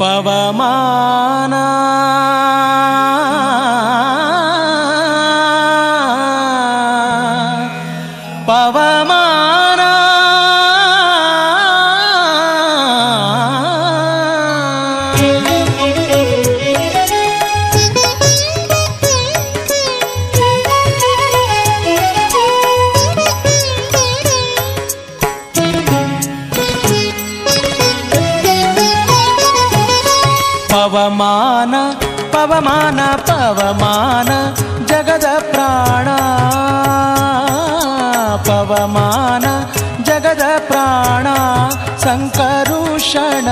பவமானா. பவமா ಪವಮಾನ ಪವಮಾನ ಪವಮಾನ ಜಗದ ಪ್ರಾಣ ಪವಮಾನ ಜಗದ ಪ್ರಾಣ ಸಂಕರುಷಣ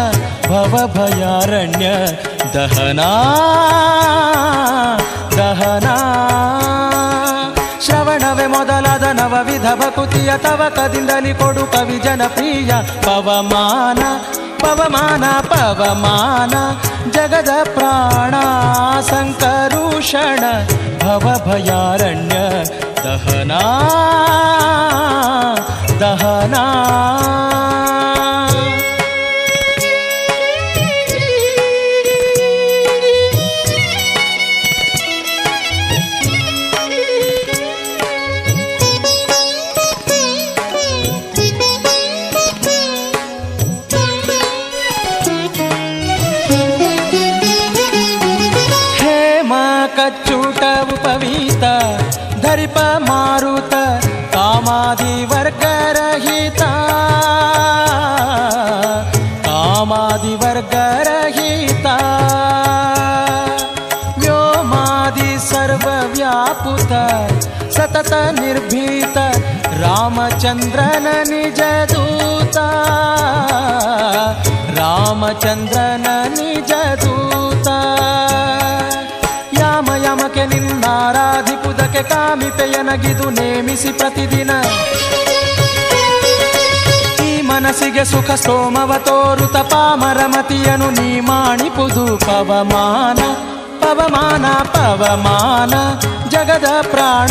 ಭವಭಯಾರಣ್ಯ ದಹನ ದಹನ ಶ್ರವಣವೇ ಮೊದಲಾದ ನವವಿಧ ಭಕುತಿಯ ತವಕದಿಂದಲಿ ಕೊಡು ಕವಿ ಜನಪ್ರಿಯ ಪವಮಾನ पवमान पवमान जगद पवमाना जगदप्राणासङ्करूषण भवभयारण्य दहना। मारुत कामादिवर्गरहिता कामादिवर्गरहिता व्योमादि सर्वव्यापुत सतत निर्भीत रामचन्द्रन निजदूता रामचन्द्रन निजदूता ನಿನ್ನಾರಾಧಿಪುದಕ್ಕೆ ಕಾಮಿಪೆಯನಗಿದು ನೇಮಿಸಿ ಪ್ರತಿದಿನ. ಈ ಮನಸ್ಸಿಗೆ ಸುಖ ಸೋಮವ ತೋರು ತಪಾಮರಮತಿಯನು ನೀ ಮಾಣಿಪುದು ಪವಮಾನ ಪವಮಾನ ಪವಮಾನ, ಜಗದ ಪ್ರಾಣ,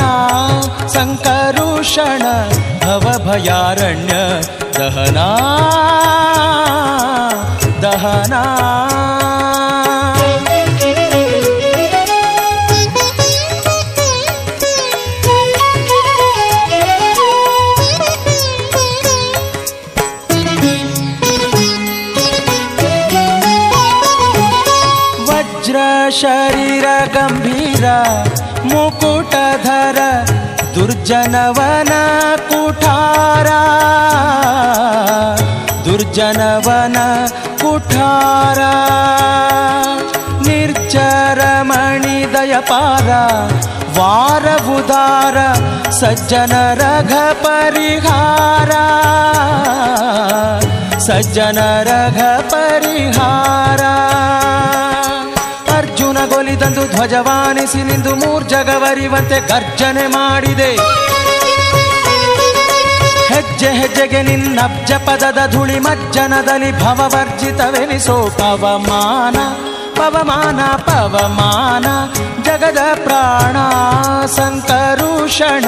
ಸಂಕರುಷಣ, ಭವಭಯಾರಣ್ಯ, ದಹನಾ, ದಹನ. शरीर गंभीर मुकुटधर दुर्जनवना कुठारा। दुर्जनवना कुठारा। वार उदार, सज्जन रघ परिहारा। सज्जन रघ परिहारा। ಪರಿಹಾರ ಧ್ವಜವಾನಿಸಿ ನಿಂದು ಮೂರ್ಜಗವರಿವಂತೆ ಗರ್ಜನೆ ಮಾಡಿದೆ. ಹೆಜ್ಜೆ ಹೆಜ್ಜೆಗೆ ನಿನ್ನಬ್ಜ ಪದದ ಧುಳಿ ಮಜ್ಜನದಲ್ಲಿ ಭವವರ್ಜಿತವೆನಿಸೋ ಪವಮಾನ ಪವಮಾನ ಪವಮಾನ, ಜಗದ ಪ್ರಾಣ, ಸಂಕರುಷಣ,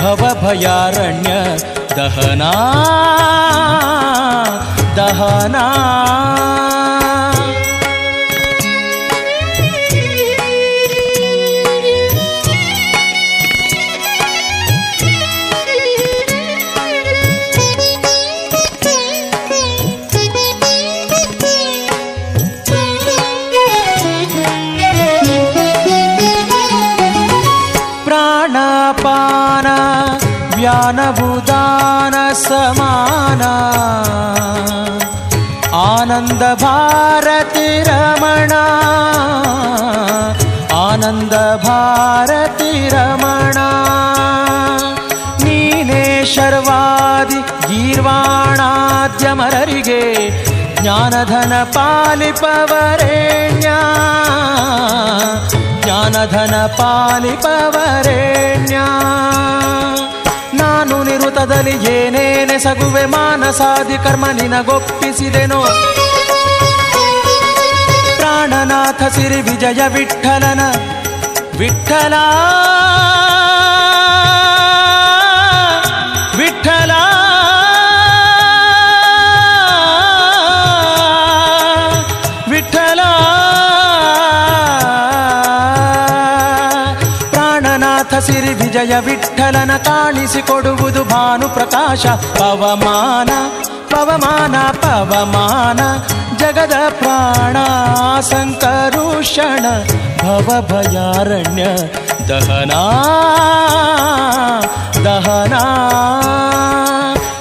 ಭವಭಯಾರಣ್ಯ, ದಹನ ದಹನ. ज्ञानभुदानसमाना। आनन्दभारतिरमणा। आनन्दभारतिरमणा। नीने शर्वादि गीर्वाणाद्यमररिगे ज्ञानधनपालिपवरेण्या। रमणा ಜೀವನದಲ್ಲಿ ಏನೇನೆ ಸಗುವೆ ಮಾನಸಾದಿ ಕರ್ಮ ನಿನಗೊಪ್ಪಿಸಿದೆನೋ? ಪ್ರಾಣನಾಥ ಸಿರಿ ವಿಜಯ ವಿಠಲನ. ವಿಠಲ. ವಿಠಲ. ವಿಠಲ. ಪ್ರಾಣನಾಥ ಸಿರಿ ವಿಜಯ ವಿಠಲನ ಕಾಣಿಸಿಕೊಡುವುದು ಭಾನು ಪ್ರಕಾಶ. ಪವಮಾನ ಪವಮಾನ ಪವಮಾನ, ಜಗದ ಪ್ರಾಣ ಸಂಕರುಷಣ ಭವ ಭಯಾರಣ್ಯ ದಹನಾ ದಹನಾ.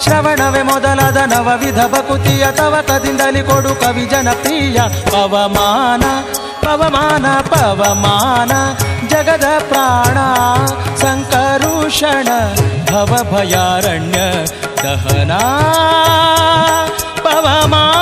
ಶ್ರವಣವೇ ಮೊದಲಾದ ನವವಿಧ ಬಕುತಿಯ ತವಕದಿಂದಲಿ ಕೊಡು ಕವಿ ಜನಪ್ರಿಯ. ಪವಮಾನ ಪವಮಾನ ಪವಮಾನ जगद प्राणा सङ्करुषण भवभयारण्य दहना पवमा।